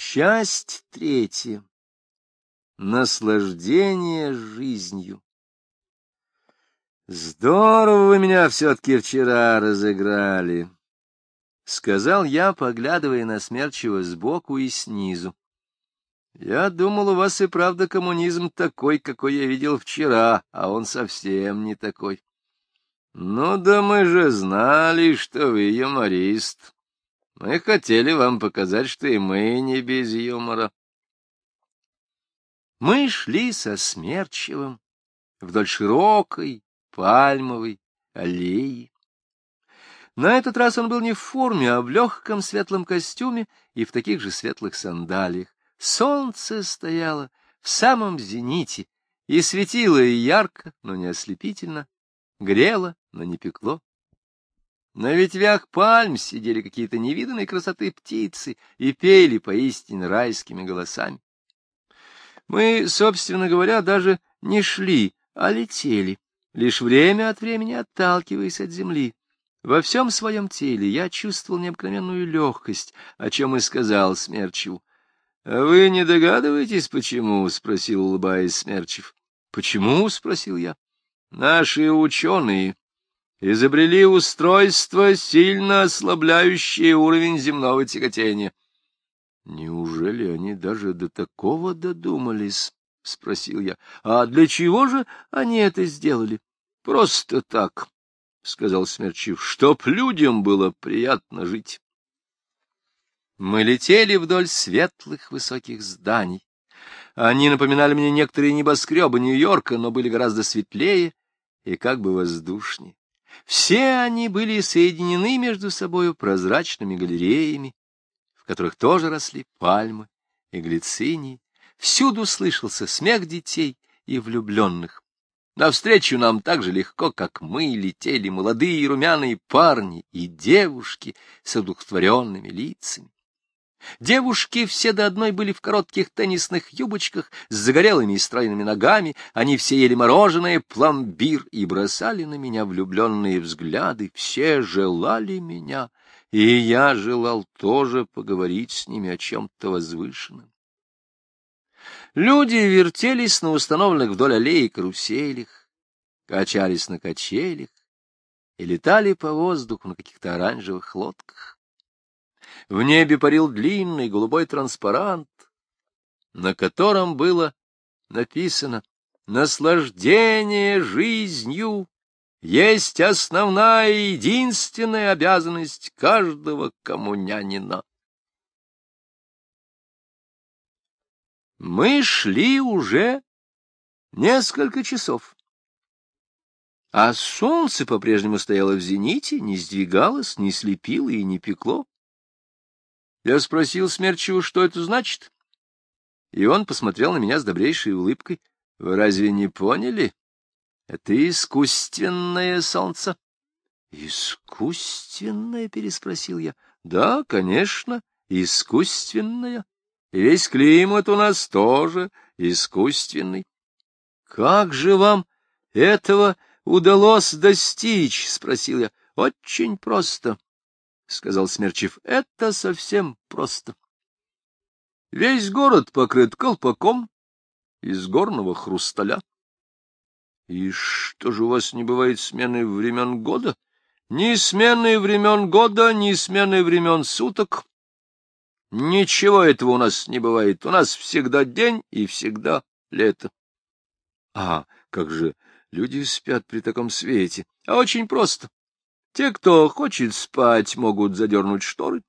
Часть третья. Наслаждение жизнью. Здорово вы меня все-таки вчера разыграли, — сказал я, поглядывая на смерчего сбоку и снизу. Я думал, у вас и правда коммунизм такой, какой я видел вчера, а он совсем не такой. Ну да мы же знали, что вы юморист. Мы хотели вам показать, что и мы не без юмора. Мы шли со Смерчевым вдоль широкой пальмовой аллеи. На этот раз он был не в форме, а в легком светлом костюме и в таких же светлых сандалиях. Солнце стояло в самом зените и светило и ярко, но не ослепительно, грело, но не пекло. На ветвях пальм сидели какие-то невиданной красоты птицы и пели поистине райскими голосами. Мы, собственно говоря, даже не шли, а летели, лишь время от времени отталкиваясь от земли. Во всем своем теле я чувствовал необыкновенную легкость, о чем и сказал Смерчеву. — А вы не догадываетесь, почему? — спросил, улыбаясь Смерчев. — Почему? — спросил я. — Наши ученые изобрели устройство, сильно ослабляющее уровень земного тяготения. — Неужели они даже до такого додумались? — спросил я. — А для чего же они это сделали? — Просто так, — сказал Смерчив, — чтоб людям было приятно жить. Мы летели вдоль светлых высоких зданий. Они напоминали мне некоторые небоскребы Нью-Йорка, но были гораздо светлее и как бы воздушнее. Все они были соединены между собою прозрачными галереями, в которых тоже росли пальмы и глицинии. Всюду слышался смех детей и влюбленных. Навстречу нам так же легко, как мы, летели молодые румяные парни и девушки с одухотворенными лицами. Девушки все до одной были в коротких теннисных юбочках с загорелыми и стройными ногами, они все ели мороженое, пломбир и бросали на меня влюбленные взгляды, все желали меня, и я желал тоже поговорить с ними о чем-то возвышенном. Люди вертелись на установленных вдоль аллеи каруселях, качались на качелях и летали по воздуху на каких-то оранжевых лодках. В небе парил длинный голубой транспарант, на котором было написано «Наслаждение жизнью есть основная и единственная обязанность каждого коммунянина». Мы шли уже несколько часов. А солнце по-прежнему стояло в зените, не сдвигалось, не слепило и не пекло. Я спросил Смерчева, что это значит, и он посмотрел на меня с добрейшей улыбкой. — Вы разве не поняли? Это искусственное солнце. — Искусственное? — переспросил я. — Да, конечно, искусственное. И весь климат у нас тоже искусственный. — Как же вам этого удалось достичь? — спросил я. — Очень просто. — сказал Смерчев, — это совсем просто. Весь город покрыт колпаком из горного хрусталя. И что же у вас не бывает смены времен года? Ни смены времен года, ни смены времен суток. Ничего этого у нас не бывает. У нас всегда день и всегда лето. А как же люди спят при таком свете? А очень просто. Те, кто хочет спать, могут задернуть шторы.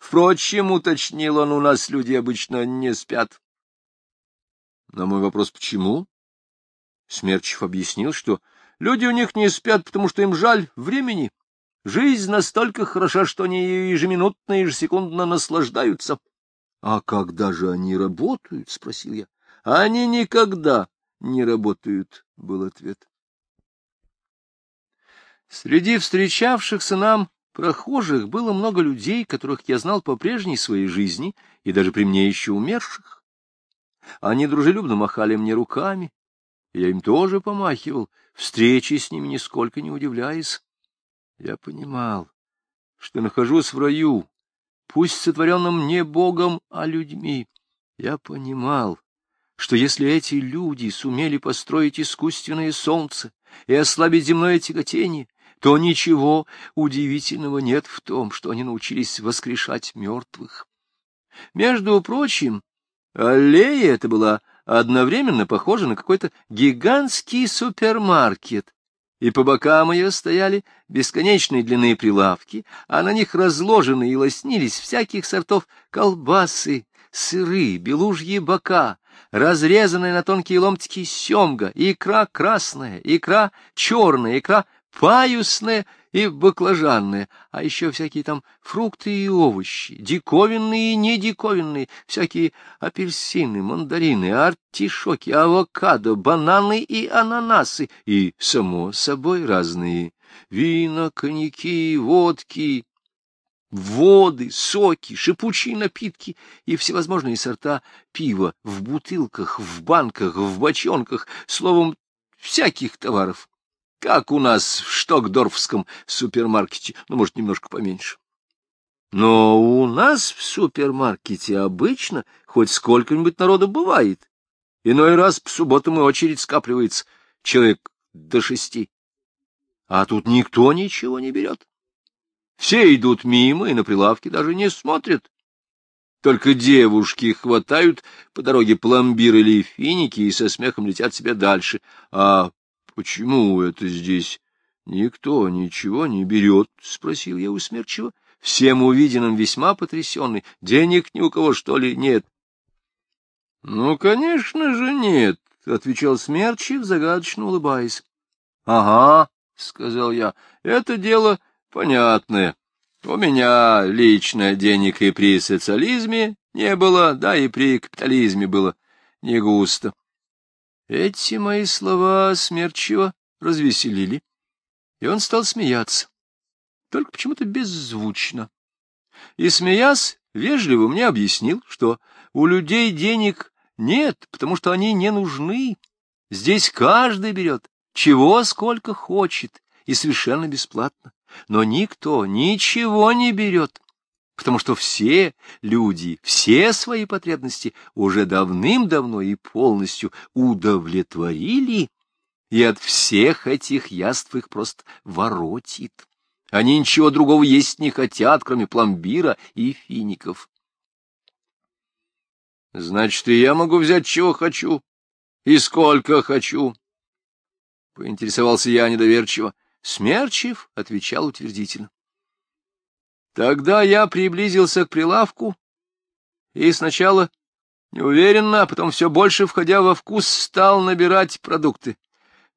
Впрочем, уточнил он, у нас люди обычно не спят. На мой вопрос «почему?» Смерчев объяснил, что люди у них не спят, потому что им жаль времени. Жизнь настолько хороша, что они ее ежеминутно и ежесекундно наслаждаются. — А когда же они работают? — спросил я. — Они никогда не работают, — был ответ. Среди встречавшихся нам прохожих было много людей, которых я знал по прежней своей жизни и даже при мне еще умерших. Они дружелюбно махали мне руками, я им тоже помахивал, встречи с ними нисколько не удивляясь. Я понимал, что нахожусь в раю, пусть сотворенным не Богом, а людьми. Я понимал, что если эти люди сумели построить искусственное солнце и ослабить земное тяготение, то ничего удивительного нет в том, что они научились воскрешать мертвых. Между прочим, аллея эта была одновременно похожа на какой-то гигантский супермаркет, и по бокам ее стояли бесконечные длинные прилавки, а на них разложены и лоснились всяких сортов колбасы, сыры, белужьи бока, разрезанная на тонкие ломтики семга, икра красная, икра черная, икра паюсная и баклажанная, а еще всякие там фрукты и овощи, диковинные и недиковинные, всякие апельсины, мандарины, артишоки, авокадо, бананы и ананасы, и, само собой, разные. Вина, коньяки, водки, воды, соки, шипучие напитки и всевозможные сорта пива в бутылках, в банках, в бочонках, словом, всяких товаров, как у нас в Штокдорфском супермаркете, ну, может, немножко поменьше. Но у нас в супермаркете обычно хоть сколько-нибудь народу бывает. Иной раз по субботам и очередь скапливается человек до шести. А тут никто ничего не берет. Все идут мимо и на прилавке даже не смотрят. Только девушки хватают по дороге пломбир или финики и со смехом летят себе дальше. А почему это здесь никто ничего не берет? — спросил я у смерчего. Всем увиденным весьма потрясенный. Денег ни у кого, что ли, нет? — Ну, конечно же, нет, — отвечал Смерчев, загадочно улыбаясь. — Ага, — сказал я, — это дело Понятно. У меня лично денег и при социализме не было, да и при капитализме было не густо. Эти мои слова смерчиво развеселили, и он стал смеяться, только почему-то беззвучно. И, смеясь, вежливо мне объяснил, что у людей денег нет, потому что они не нужны. Здесь каждый берет, чего сколько хочет, и совершенно бесплатно но никто ничего не берет, потому что все люди, все свои потребности уже давным-давно и полностью удовлетворили, и от всех этих яств их просто воротит. Они ничего другого есть не хотят, кроме пломбира и фиников. Значит, и я могу взять, чего хочу, и сколько хочу. Поинтересовался я недоверчиво. Смерчев отвечал утвердительно. Тогда я приблизился к прилавку и сначала неуверенно, а потом все больше, входя во вкус, стал набирать продукты.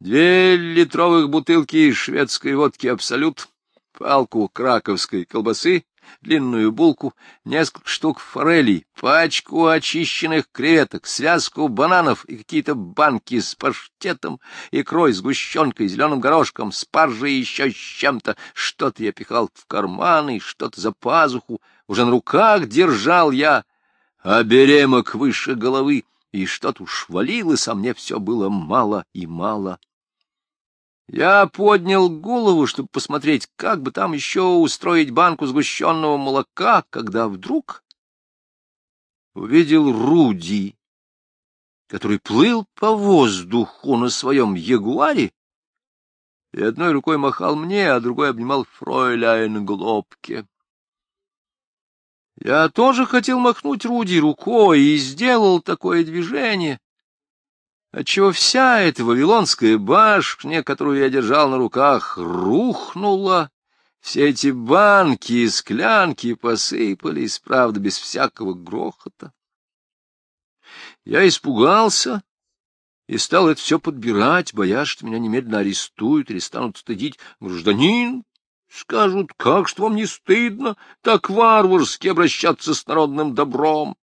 Две литровых бутылки шведской водки «Абсолют», палку краковской колбасы, длинную булку, несколько штук форелей, пачку очищенных креветок, связку бананов и какие-то банки с паштетом, икрой, сгущенкой, зеленым горошком, спаржей и еще с чем-то. Что-то я пихал в карманы, что-то за пазуху. Уже на руках держал я оберемок выше головы, и что-то уж валилось, а мне все было мало и мало. Я поднял голову, чтобы посмотреть, как бы там еще устроить банку сгущенного молока, когда вдруг увидел Руди, который плыл по воздуху на своем ягуаре и одной рукой махал мне, а другой обнимал фройляйн Глобке. Я тоже хотел махнуть Руди рукой и сделал такое движение, отчего вся эта вавилонская башня, которую я держал на руках, рухнула. Все эти банки и склянки посыпались, правда, без всякого грохота. Я испугался и стал это все подбирать, боясь, что меня немедленно арестуют или станут стыдить. Гражданин, скажут, как что вам не стыдно так варварски обращаться с народным добром?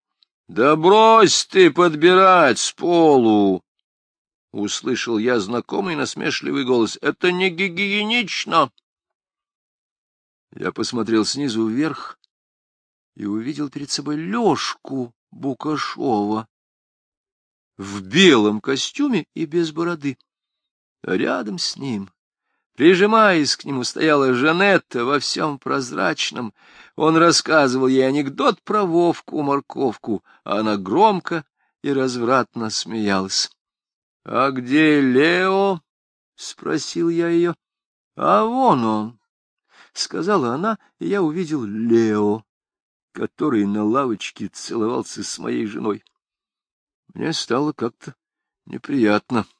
Да брось ты подбирать с полу! Услышал я знакомый насмешливый голос. — Это не гигиенично! Я посмотрел снизу вверх и увидел перед собой Лёшку Букашова в белом костюме и без бороды. Рядом с ним, Прижимаясь к нему, стояла Жанетта во всем прозрачном. Он рассказывал ей анекдот про Вовку-морковку, а она громко и развратно смеялась. — А где Лео? — спросил я ее. — А вон он, — сказала она, и я увидел Лео, который на лавочке целовался с моей женой. Мне стало как-то неприятно. —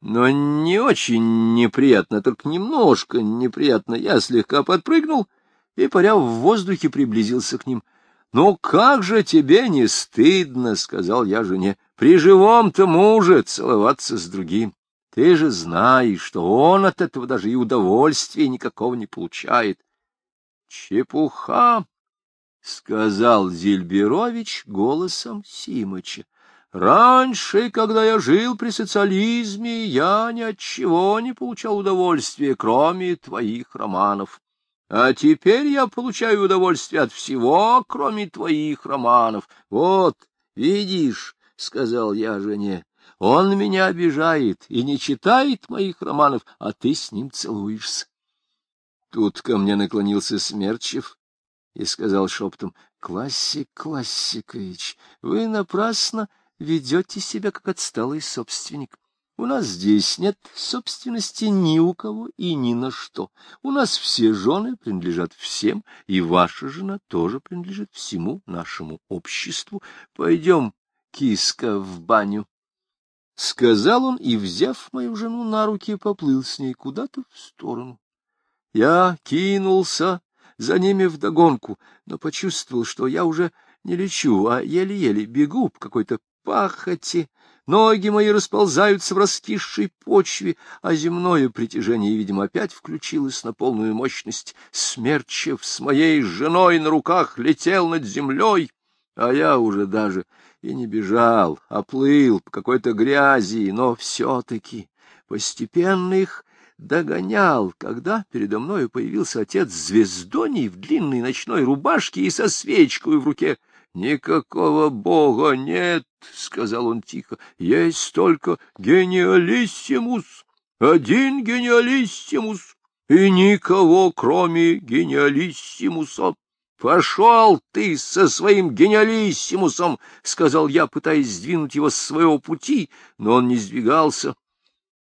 но не очень неприятно, только немножко неприятно. Я слегка подпрыгнул и, паря в воздухе, приблизился к ним. — Ну как же тебе не стыдно, — сказал я жене, — при живом-то муже целоваться с другим. Ты же знаешь, что он от этого даже и удовольствия никакого не получает. — Чепуха, — сказал Зильберович голосом Симыча. Раньше, когда я жил при социализме, я ни от чего не получал удовольствия, кроме твоих романов. А теперь я получаю удовольствие от всего, кроме твоих романов. Вот, видишь, — сказал я жене, — он меня обижает и не читает моих романов, а ты с ним целуешься. Тут ко мне наклонился Смерчев и сказал шепотом, — Классик Классикович, вы напрасно ведете себя как отсталый собственник. У нас здесь нет собственности ни у кого и ни на что. У нас все жены принадлежат всем, и ваша жена тоже принадлежит всему нашему обществу. Пойдем, киска, в баню. Сказал он и, взяв мою жену на руки, поплыл с ней куда-то в сторону. Я кинулся за ними вдогонку, но почувствовал, что я уже не лечу, а еле-еле бегу по какой-то пахоте, ноги мои расползаются в раскисшей почве, а земное притяжение, видимо, опять включилось на полную мощность. Смерчев с моей женой на руках летел над землей, а я уже даже и не бежал, а плыл по какой-то грязи, но все-таки постепенно их догонял, когда передо мною появился отец Звездоний в длинной ночной рубашке и со свечкой в руке. Никакого бога нет, — сказал он тихо, — есть только гениалиссимус, один гениалиссимус, и никого, кроме гениалиссимуса. — Пошел ты со своим гениалиссимусом, — сказал я, пытаясь сдвинуть его с своего пути, но он не сдвигался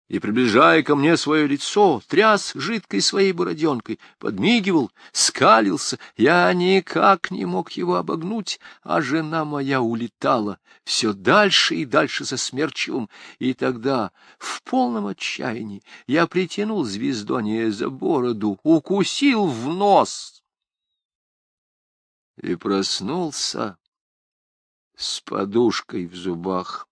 и, приближая ко мне свое лицо, тряс жидкой своей бороденкой, подмигивал, скалился. Я никак не мог его обогнуть, а жена моя улетала все дальше и дальше за смерчевым. И тогда, в полном отчаянии, я притянул звездония за бороду, укусил в нос и проснулся с подушкой в зубах.